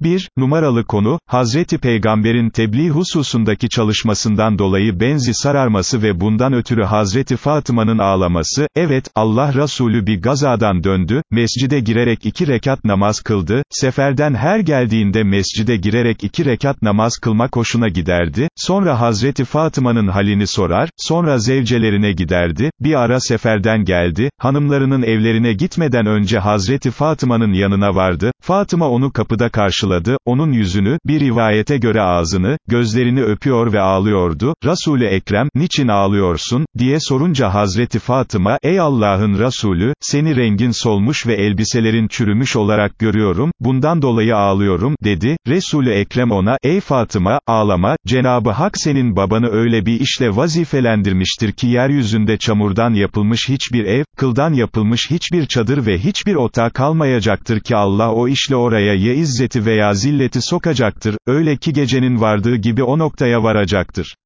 1. Numaralı konu, Hazreti Peygamber'in tebliğ hususundaki çalışmasından dolayı benzi sararması ve bundan ötürü Hazreti Fatıma'nın ağlaması, evet, Allah Resulü bir gazadan döndü, mescide girerek iki rekat namaz kıldı, seferden her geldiğinde mescide girerek iki rekat namaz kılmak hoşuna giderdi, sonra Hazreti Fatıma'nın halini sorar, sonra zevcelerine giderdi, bir ara seferden geldi, hanımlarının evlerine gitmeden önce Hazreti Fatıma'nın yanına vardı, Fatıma onu kapıda karşıladı, onun yüzünü, bir rivayete göre ağzını, gözlerini öpüyor ve ağlıyordu, Resul-i Ekrem, niçin ağlıyorsun, diye sorunca Hazreti Fatıma, ey Allah'ın Resulü, seni rengin solmuş ve elbiselerin çürümüş olarak görüyorum, bundan dolayı ağlıyorum, dedi, Resul-i Ekrem ona, ey Fatıma, ağlama, Cenabı Hak senin babanı öyle bir işle vazifelendirmiştir ki yeryüzünde çamurdan yapılmış hiçbir ev, kıldan yapılmış hiçbir çadır ve hiçbir otağı kalmayacaktır ki Allah o işle oraya ya izzeti veya zilleti sokacaktır, öyle ki gecenin vardığı gibi o noktaya varacaktır.